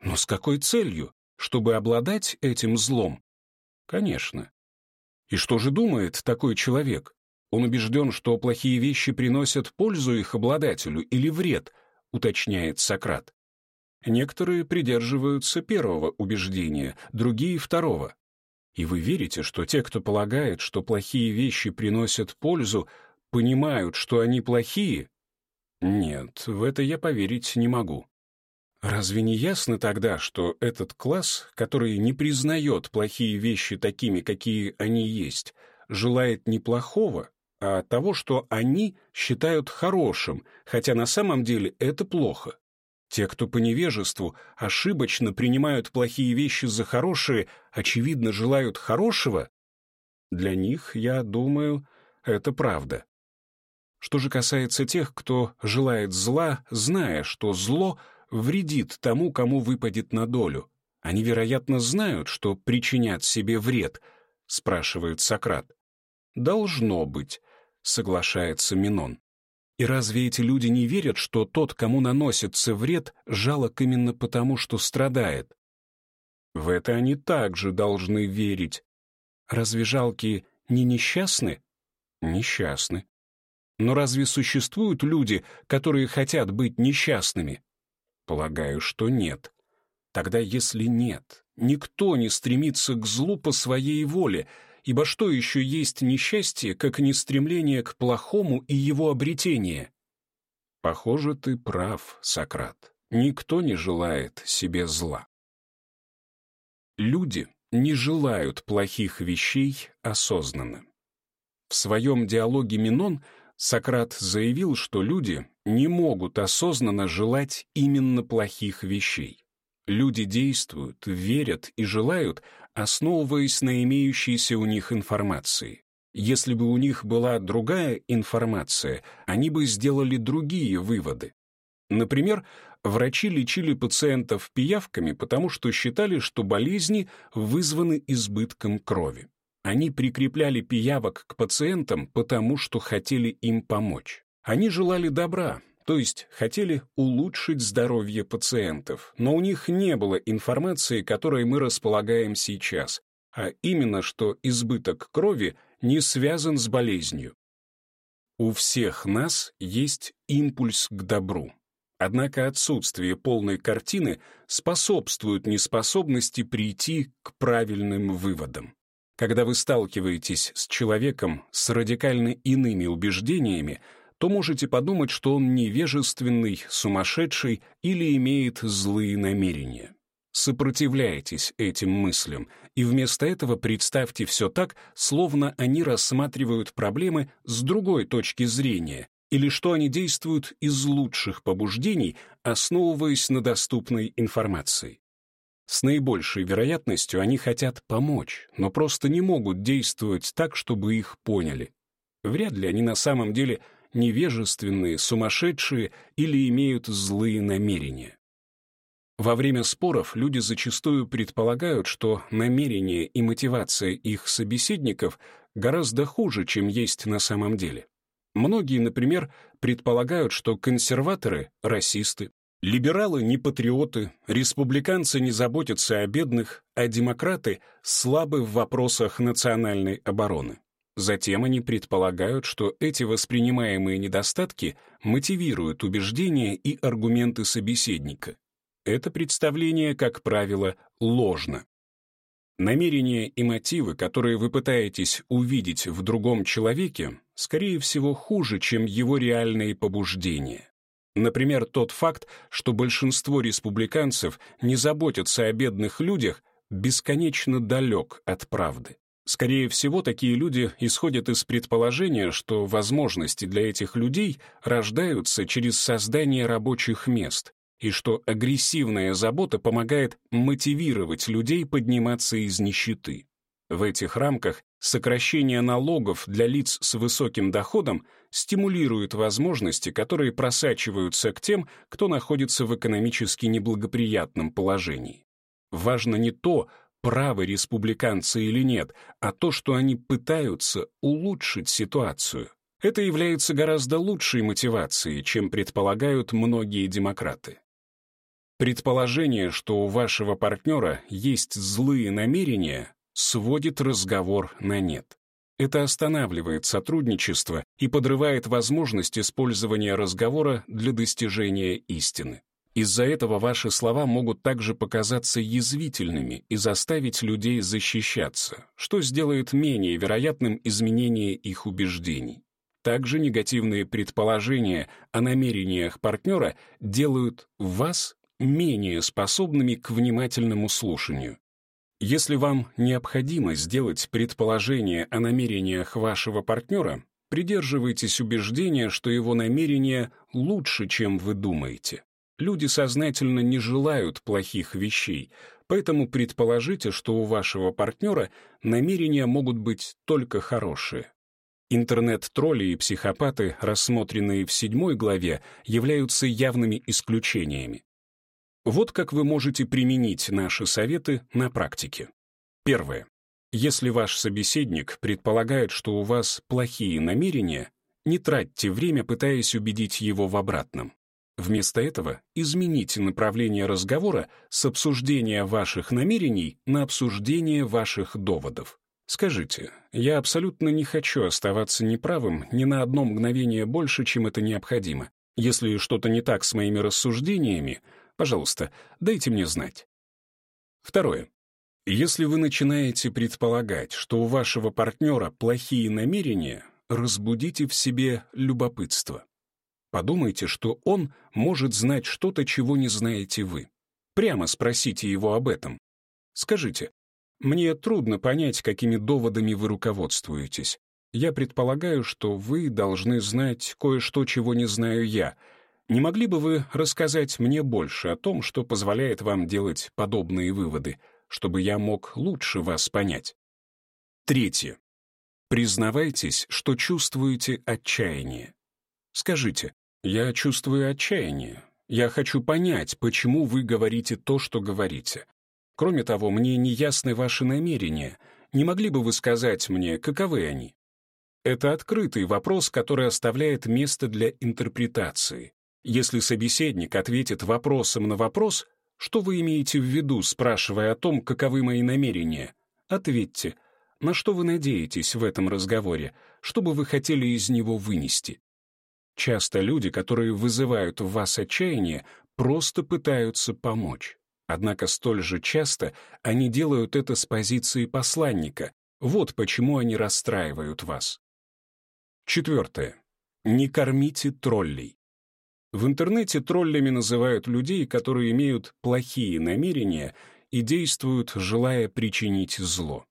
Но с какой целью? Чтобы обладать этим злом? Конечно. И что же думает такой человек? Он убежден, что плохие вещи приносят пользу их обладателю или вред, уточняет Сократ. Некоторые придерживаются первого убеждения, другие — второго. И вы верите, что те, кто полагает, что плохие вещи приносят пользу, понимают, что они плохие? Нет, в это я поверить не могу. Разве не ясно тогда, что этот класс, который не признает плохие вещи такими, какие они есть, желает не плохого, а того, что они считают хорошим, хотя на самом деле это плохо? Те, кто по невежеству ошибочно принимают плохие вещи за хорошие, очевидно, желают хорошего? Для них, я думаю, это правда. Что же касается тех, кто желает зла, зная, что зло — вредит тому, кому выпадет на долю. Они, вероятно, знают, что причинят себе вред, спрашивает Сократ. Должно быть, соглашается Минон. И разве эти люди не верят, что тот, кому наносится вред, жалок именно потому, что страдает? В это они также должны верить. Разве жалкие не несчастны? Несчастны. Но разве существуют люди, которые хотят быть несчастными? Полагаю, что нет. Тогда если нет, никто не стремится к злу по своей воле, ибо что еще есть несчастье, как не стремление к плохому и его обретение? Похоже, ты прав, Сократ. Никто не желает себе зла. Люди не желают плохих вещей осознанно. В своем диалоге Минон Сократ заявил, что люди не могут осознанно желать именно плохих вещей. Люди действуют, верят и желают, основываясь на имеющейся у них информации. Если бы у них была другая информация, они бы сделали другие выводы. Например, врачи лечили пациентов пиявками, потому что считали, что болезни вызваны избытком крови. Они прикрепляли пиявок к пациентам, потому что хотели им помочь. Они желали добра, то есть хотели улучшить здоровье пациентов, но у них не было информации, которой мы располагаем сейчас, а именно, что избыток крови не связан с болезнью. У всех нас есть импульс к добру. Однако отсутствие полной картины способствует неспособности прийти к правильным выводам. Когда вы сталкиваетесь с человеком с радикально иными убеждениями, то можете подумать, что он невежественный, сумасшедший или имеет злые намерения. Сопротивляйтесь этим мыслям, и вместо этого представьте все так, словно они рассматривают проблемы с другой точки зрения, или что они действуют из лучших побуждений, основываясь на доступной информации. С наибольшей вероятностью они хотят помочь, но просто не могут действовать так, чтобы их поняли. Вряд ли они на самом деле невежественные, сумасшедшие или имеют злые намерения. Во время споров люди зачастую предполагают, что намерения и мотивация их собеседников гораздо хуже, чем есть на самом деле. Многие, например, предполагают, что консерваторы — расисты, либералы — не патриоты, республиканцы не заботятся о бедных, а демократы слабы в вопросах национальной обороны. Затем они предполагают, что эти воспринимаемые недостатки мотивируют убеждения и аргументы собеседника. Это представление, как правило, ложно. Намерения и мотивы, которые вы пытаетесь увидеть в другом человеке, скорее всего, хуже, чем его реальные побуждения. Например, тот факт, что большинство республиканцев не заботятся о бедных людях, бесконечно далек от правды. Скорее всего, такие люди исходят из предположения, что возможности для этих людей рождаются через создание рабочих мест, и что агрессивная забота помогает мотивировать людей подниматься из нищеты. В этих рамках сокращение налогов для лиц с высоким доходом стимулирует возможности, которые просачиваются к тем, кто находится в экономически неблагоприятном положении. Важно не то, правы республиканцы или нет, а то, что они пытаются улучшить ситуацию. Это является гораздо лучшей мотивацией, чем предполагают многие демократы. Предположение, что у вашего партнера есть злые намерения, сводит разговор на нет. Это останавливает сотрудничество и подрывает возможность использования разговора для достижения истины. Из-за этого ваши слова могут также показаться язвительными и заставить людей защищаться, что сделает менее вероятным изменение их убеждений. Также негативные предположения о намерениях партнера делают вас менее способными к внимательному слушанию. Если вам необходимо сделать предположение о намерениях вашего партнера, придерживайтесь убеждения, что его намерения лучше, чем вы думаете. Люди сознательно не желают плохих вещей, поэтому предположите, что у вашего партнера намерения могут быть только хорошие. Интернет-тролли и психопаты, рассмотренные в седьмой главе, являются явными исключениями. Вот как вы можете применить наши советы на практике. Первое. Если ваш собеседник предполагает, что у вас плохие намерения, не тратьте время, пытаясь убедить его в обратном. Вместо этого измените направление разговора с обсуждения ваших намерений на обсуждение ваших доводов. Скажите, я абсолютно не хочу оставаться неправым ни на одно мгновение больше, чем это необходимо. Если что-то не так с моими рассуждениями, Пожалуйста, дайте мне знать. Второе. Если вы начинаете предполагать, что у вашего партнера плохие намерения, разбудите в себе любопытство. Подумайте, что он может знать что-то, чего не знаете вы. Прямо спросите его об этом. Скажите, мне трудно понять, какими доводами вы руководствуетесь. Я предполагаю, что вы должны знать кое-что, чего не знаю я — не могли бы вы рассказать мне больше о том, что позволяет вам делать подобные выводы, чтобы я мог лучше вас понять? Третье. Признавайтесь, что чувствуете отчаяние. Скажите, я чувствую отчаяние. Я хочу понять, почему вы говорите то, что говорите. Кроме того, мне не ясны ваши намерения. Не могли бы вы сказать мне, каковы они? Это открытый вопрос, который оставляет место для интерпретации. Если собеседник ответит вопросом на вопрос, что вы имеете в виду, спрашивая о том, каковы мои намерения, ответьте, на что вы надеетесь в этом разговоре, что бы вы хотели из него вынести. Часто люди, которые вызывают в вас отчаяние, просто пытаются помочь. Однако столь же часто они делают это с позиции посланника. Вот почему они расстраивают вас. Четвертое. Не кормите троллей. В интернете троллями называют людей, которые имеют плохие намерения и действуют, желая причинить зло.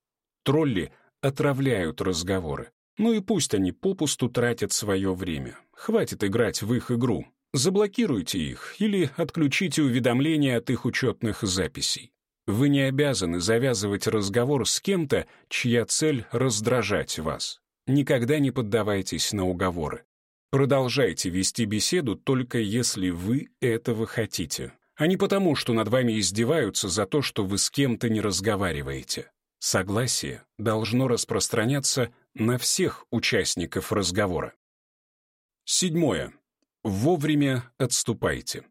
Тролли отравляют разговоры. Ну и пусть они попусту тратят свое время. Хватит играть в их игру. Заблокируйте их или отключите уведомления от их учетных записей. Вы не обязаны завязывать разговор с кем-то, чья цель — раздражать вас. Никогда не поддавайтесь на уговоры. Продолжайте вести беседу только если вы этого хотите, а не потому, что над вами издеваются за то, что вы с кем-то не разговариваете. Согласие должно распространяться на всех участников разговора. Седьмое. Вовремя отступайте.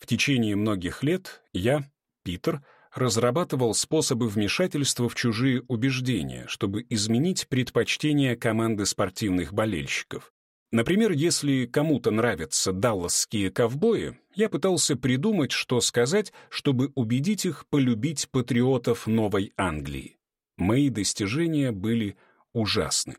В течение многих лет я, Питер, разрабатывал способы вмешательства в чужие убеждения, чтобы изменить предпочтения команды спортивных болельщиков. Например, если кому-то нравятся далласские ковбои, я пытался придумать, что сказать, чтобы убедить их полюбить патриотов Новой Англии. Мои достижения были ужасны.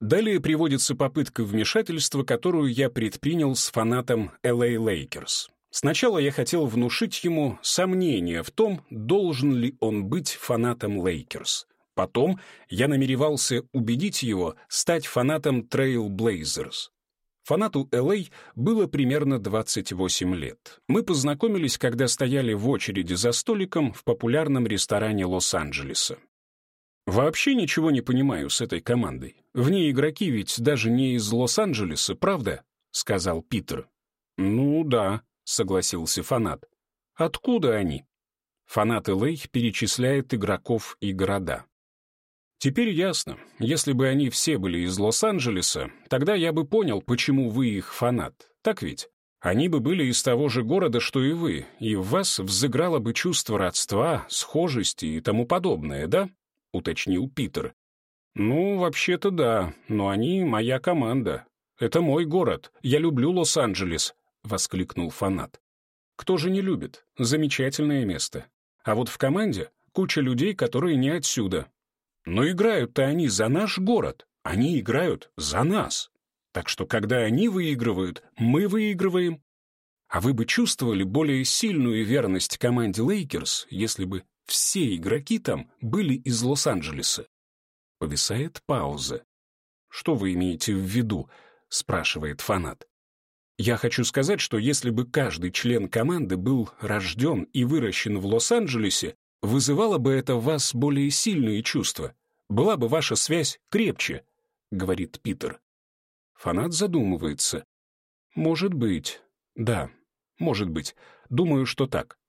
Далее приводится попытка вмешательства, которую я предпринял с фанатом LA Lakers. Сначала я хотел внушить ему сомнение в том, должен ли он быть фанатом Лейкерс. Потом я намеревался убедить его стать фанатом Trail Blazers. Фанату LA было примерно 28 лет. Мы познакомились, когда стояли в очереди за столиком в популярном ресторане Лос-Анджелеса. Вообще ничего не понимаю с этой командой. В ней игроки ведь даже не из Лос-Анджелеса, правда? сказал Питер. Ну да, согласился фанат. Откуда они? Фанат Лей перечисляет игроков и города. Теперь ясно, если бы они все были из Лос-Анджелеса, тогда я бы понял, почему вы их фанат. Так ведь? Они бы были из того же города, что и вы, и в вас взыграло бы чувство родства, схожести и тому подобное, да? — уточнил Питер. «Ну, вообще-то да, но они моя команда. Это мой город. Я люблю Лос-Анджелес», — воскликнул фанат. «Кто же не любит? Замечательное место. А вот в команде куча людей, которые не отсюда. Но играют-то они за наш город. Они играют за нас. Так что, когда они выигрывают, мы выигрываем. А вы бы чувствовали более сильную верность команде Лейкерс, если бы все игроки там были из Лос-Анджелеса. Повисает пауза. «Что вы имеете в виду?» — спрашивает фанат. «Я хочу сказать, что если бы каждый член команды был рожден и выращен в Лос-Анджелесе, вызывало бы это в вас более сильные чувства. Была бы ваша связь крепче», — говорит Питер. Фанат задумывается. «Может быть. Да, может быть. Думаю, что так.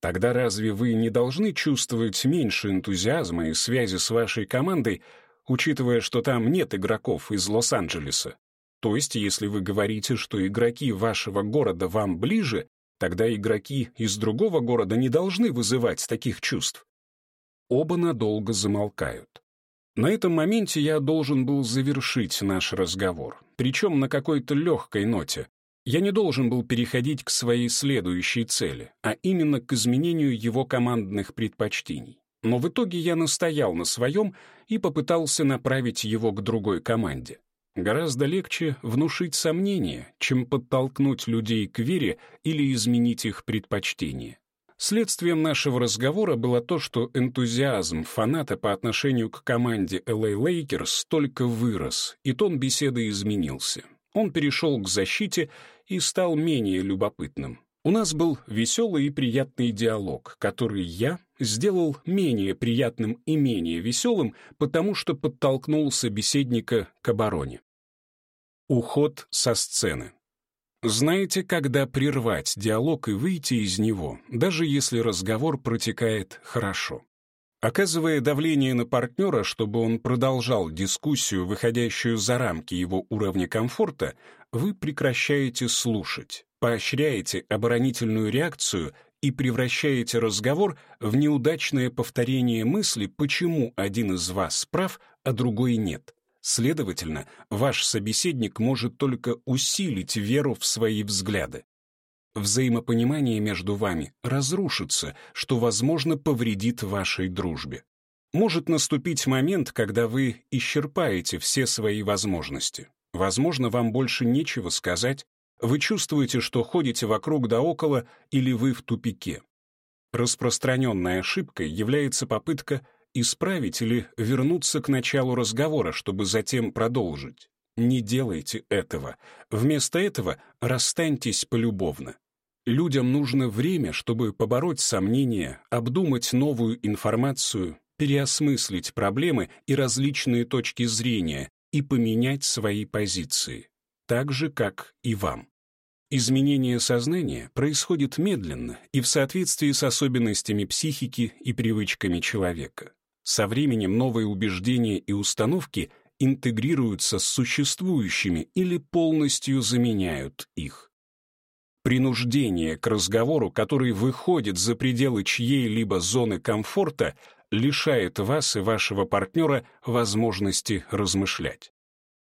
Тогда разве вы не должны чувствовать меньше энтузиазма и связи с вашей командой, учитывая, что там нет игроков из Лос-Анджелеса? То есть, если вы говорите, что игроки вашего города вам ближе, тогда игроки из другого города не должны вызывать таких чувств. Оба надолго замолкают. На этом моменте я должен был завершить наш разговор, причем на какой-то легкой ноте, я не должен был переходить к своей следующей цели, а именно к изменению его командных предпочтений. Но в итоге я настоял на своем и попытался направить его к другой команде. Гораздо легче внушить сомнения, чем подтолкнуть людей к вере или изменить их предпочтения. Следствием нашего разговора было то, что энтузиазм фаната по отношению к команде LA Lakers только вырос, и тон беседы изменился. Он перешел к защите и стал менее любопытным. У нас был веселый и приятный диалог, который я сделал менее приятным и менее веселым, потому что подтолкнул собеседника к обороне. Уход со сцены. Знаете, когда прервать диалог и выйти из него, даже если разговор протекает хорошо. Оказывая давление на партнера, чтобы он продолжал дискуссию, выходящую за рамки его уровня комфорта, вы прекращаете слушать. поощряете оборонительную реакцию и превращаете разговор в неудачное повторение мысли, почему один из вас прав, а другой нет. Следовательно, ваш собеседник может только усилить веру в свои взгляды. Взаимопонимание между вами разрушится, что, возможно, повредит вашей дружбе. Может наступить момент, когда вы исчерпаете все свои возможности. Возможно, вам больше нечего сказать, вы чувствуете, что ходите вокруг да около или вы в тупике. Распространенной ошибкой является попытка исправить или вернуться к началу разговора, чтобы затем продолжить. Не делайте этого. Вместо этого расстаньтесь полюбовно. Людям нужно время, чтобы побороть сомнения, обдумать новую информацию, переосмыслить проблемы и различные точки зрения и поменять свои позиции так же, как и вам. Изменение сознания происходит медленно и в соответствии с особенностями психики и привычками человека. Со временем новые убеждения и установки интегрируются с существующими или полностью заменяют их. Принуждение к разговору, который выходит за пределы чьей-либо зоны комфорта, лишает вас и вашего партнера возможности размышлять.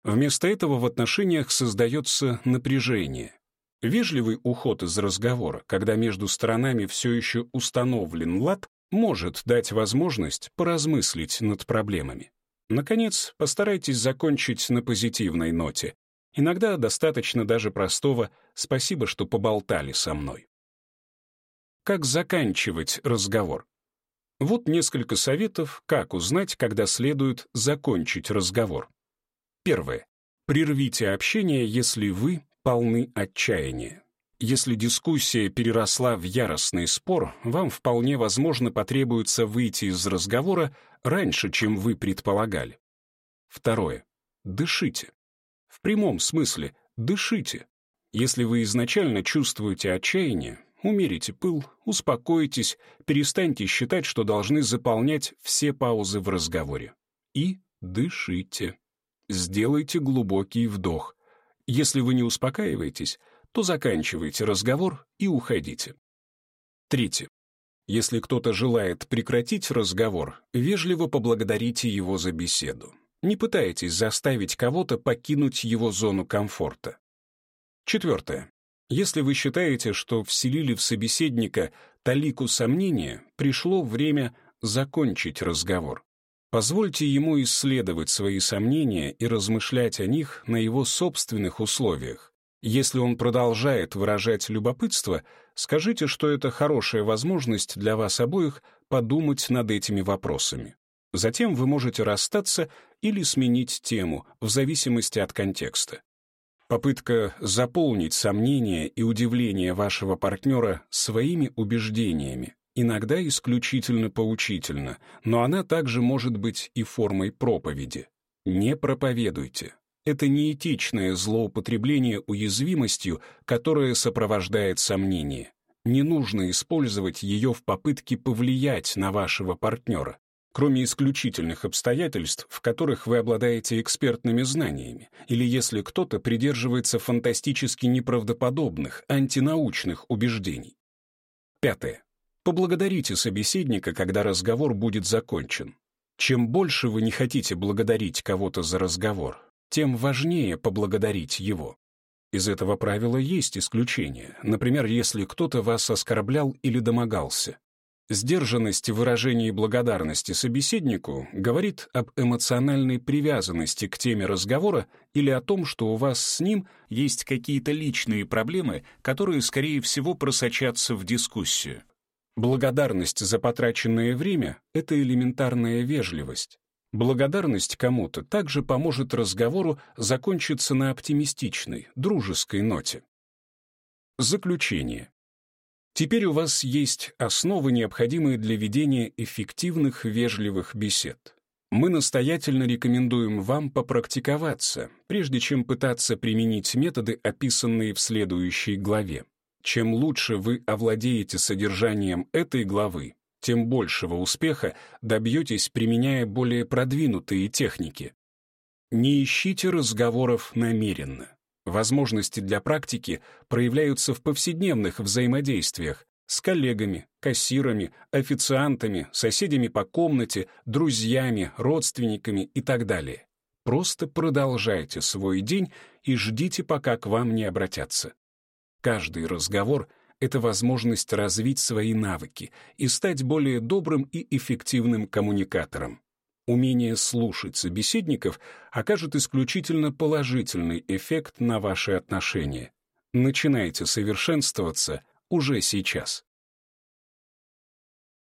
Вместо этого в отношениях создается напряжение. Вежливый уход из разговора, когда между сторонами все еще установлен лад, может дать возможность поразмыслить над проблемами. Наконец, постарайтесь закончить на позитивной ноте. Иногда достаточно даже простого «спасибо, что поболтали со мной». Как заканчивать разговор? Вот несколько советов, как узнать, когда следует закончить разговор. Первое. Прервите общение, если вы полны отчаяния. Если дискуссия переросла в яростный спор, вам вполне возможно потребуется выйти из разговора раньше, чем вы предполагали. Второе. Дышите. Прямом смысле дышите. Если вы изначально чувствуете отчаяние, умерите пыл, успокойтесь, перестаньте считать, что должны заполнять все паузы в разговоре. И дышите. Сделайте глубокий вдох. Если вы не успокаиваетесь, то заканчивайте разговор и уходите. Третье. Если кто-то желает прекратить разговор, вежливо поблагодарите его за беседу. Не пытайтесь заставить кого-то покинуть его зону комфорта. Четвертое. Если вы считаете, что вселили в собеседника талику сомнения, пришло время закончить разговор. Позвольте ему исследовать свои сомнения и размышлять о них на его собственных условиях. Если он продолжает выражать любопытство, скажите, что это хорошая возможность для вас обоих подумать над этими вопросами. Затем вы можете расстаться или сменить тему, в зависимости от контекста. Попытка заполнить сомнения и удивление вашего партнера своими убеждениями иногда исключительно поучительна, но она также может быть и формой проповеди. Не проповедуйте. Это неэтичное злоупотребление уязвимостью, которое сопровождает сомнение. Не нужно использовать ее в попытке повлиять на вашего партнера, кроме исключительных обстоятельств, в которых вы обладаете экспертными знаниями, или если кто-то придерживается фантастически неправдоподобных, антинаучных убеждений. Пятое. Поблагодарите собеседника, когда разговор будет закончен. Чем больше вы не хотите благодарить кого-то за разговор, тем важнее поблагодарить его. Из этого правила есть исключения, например, если кто-то вас оскорблял или домогался. Сдержанность в выражении благодарности собеседнику говорит об эмоциональной привязанности к теме разговора или о том, что у вас с ним есть какие-то личные проблемы, которые, скорее всего, просочатся в дискуссию. Благодарность за потраченное время — это элементарная вежливость. Благодарность кому-то также поможет разговору закончиться на оптимистичной, дружеской ноте. Заключение. Теперь у вас есть основы, необходимые для ведения эффективных вежливых бесед. Мы настоятельно рекомендуем вам попрактиковаться, прежде чем пытаться применить методы, описанные в следующей главе. Чем лучше вы овладеете содержанием этой главы, тем большего успеха добьетесь, применяя более продвинутые техники. Не ищите разговоров намеренно. Возможности для практики проявляются в повседневных взаимодействиях с коллегами, кассирами, официантами, соседями по комнате, друзьями, родственниками и так далее. Просто продолжайте свой день и ждите, пока к вам не обратятся. Каждый разговор — это возможность развить свои навыки и стать более добрым и эффективным коммуникатором. Умение слушать собеседников окажет исключительно положительный эффект на ваши отношения. Начинайте совершенствоваться уже сейчас.